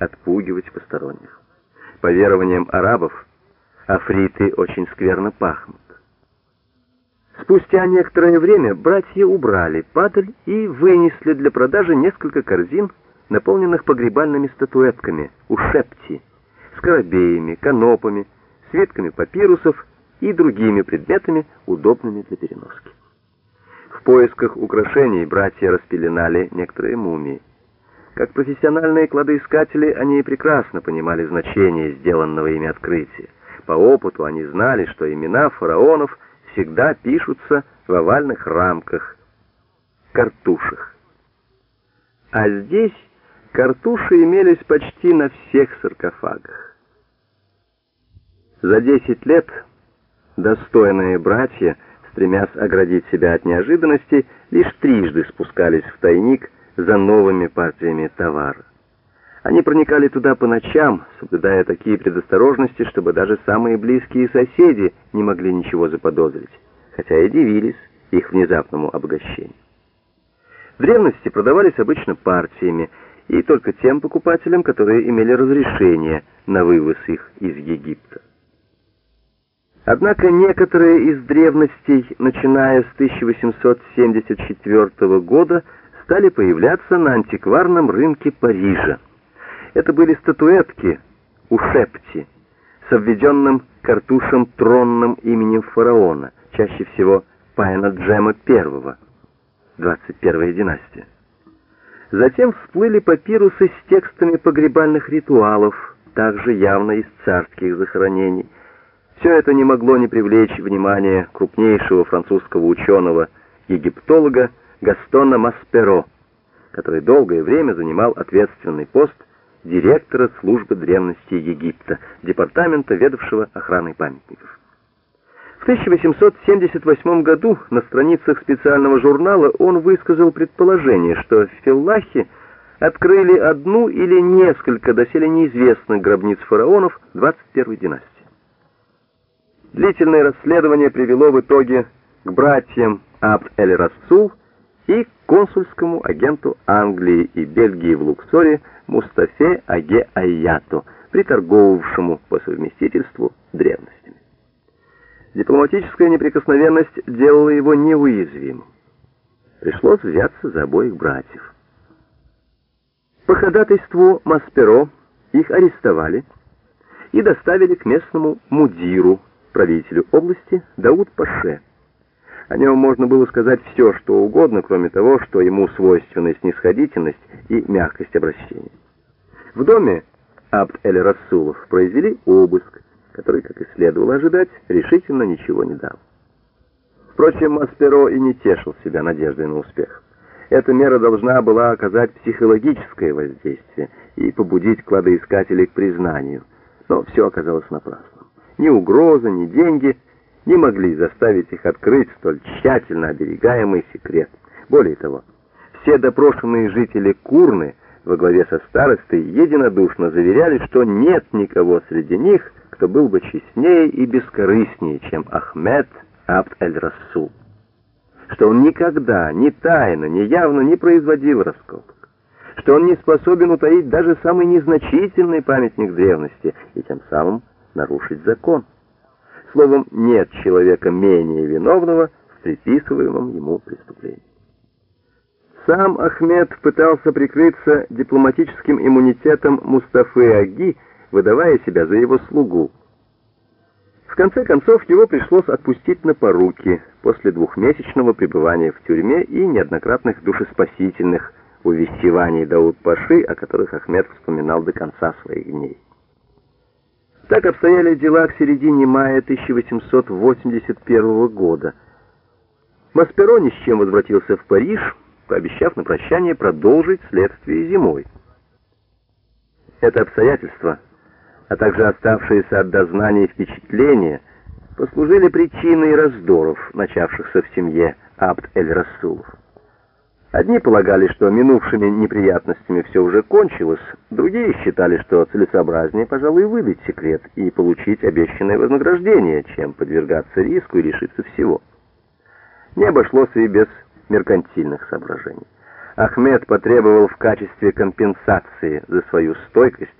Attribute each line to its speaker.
Speaker 1: отпугивать посторонних. По верованиям арабов, африты очень скверно пахнут. Спустя некоторое время братья убрали падаль и вынесли для продажи несколько корзин, наполненных погребальными статуэтками, ушепти, скоробеями, канопами, свитками папирусов и другими предметами, удобными для переноски. В поисках украшений братья распеленали некоторые мумии. Как профессиональные кладоискатели, они прекрасно понимали значение сделанного ими открытия. По опыту они знали, что имена фараонов – всегда пишутся в овальных рамках, картушах. А здесь картуши имелись почти на всех саркофагах. За 10 лет достойные братья, стремясь оградить себя от неожиданностей, лишь трижды спускались в тайник за новыми партиями товара. Они проникали туда по ночам, соблюдая такие предосторожности, чтобы даже самые близкие соседи не могли ничего заподозрить, хотя и дивились их внезапному обогащению. В древности продавались обычно партиями, и только тем покупателям, которые имели разрешение на вывоз их из Египта. Однако некоторые из древностей, начиная с 1874 года, стали появляться на антикварном рынке Парижа. Это были статуэтки у Шепти с обведенным картушем тронным именем фараона, чаще всего Пайна Джема I, 21 династия. Затем всплыли папирусы с текстами погребальных ритуалов, также явно из царских захоронений. Все это не могло не привлечь внимание крупнейшего французского ученого-египтолога Гастона Масперо, который долгое время занимал ответственный пост директора службы древности Египта, департамента, ведавшего охраной памятников. В 1878 году на страницах специального журнала он высказал предположение, что в Филлахе открыли одну или несколько доселе неизвестных гробниц фараонов 21 династии. Длительное расследование привело в итоге к братьям Абд-эль-Рассул и консульскому агенту Англии и Бельгии в Луксоре Мустафе Аге Айято, приторговавшему по совместительству древностями. Дипломатическая неприкосновенность делала его неуязвимым. Пришлось взяться за обоих братьев. По ходатайству Масперо их арестовали и доставили к местному мудиру, правителю области Дауд-Паше. О нем можно было сказать все, что угодно, кроме того, что ему свойственна снисходительность и мягкость обращения. В доме Абд-эль-Расулов произвели обыск, который, как и следовало ожидать, решительно ничего не дал. Впрочем, Масперо и не тешил себя надеждой на успех. Эта мера должна была оказать психологическое воздействие и побудить кладоискателей к признанию, но все оказалось напрасным. Ни угроза, ни деньги — не могли заставить их открыть столь тщательно оберегаемый секрет. Более того, все допрошенные жители Курны во главе со старостой единодушно заверяли, что нет никого среди них, кто был бы честнее и бескорыстнее, чем Ахмед Абд-эль-Рассул. Что он никогда, ни тайно, ни явно не производил раскопок. Что он не способен утаить даже самый незначительный памятник древности и тем самым нарушить закон. Словом, нет человека менее виновного в приписываемом ему преступлении. Сам Ахмед пытался прикрыться дипломатическим иммунитетом Мустафы Аги, выдавая себя за его слугу. В конце концов, его пришлось отпустить на поруки после двухмесячного пребывания в тюрьме и неоднократных душеспасительных увещеваний Дауд-Паши, о которых Ахмед вспоминал до конца своих дней. Так обстояли дела к середине мая 1881 года. Масперо ни с чем возвратился в Париж, пообещав на прощание продолжить следствие зимой. Это обстоятельство, а также оставшиеся от дознания впечатления, послужили причиной раздоров, начавшихся в семье Абд-эль-Расулов. Одни полагали, что минувшими неприятностями все уже кончилось, другие считали, что целесообразнее, пожалуй, выдать секрет и получить обещанное вознаграждение, чем подвергаться риску и лишиться всего. Не обошлось и без меркантильных соображений. Ахмед потребовал в качестве компенсации за свою стойкость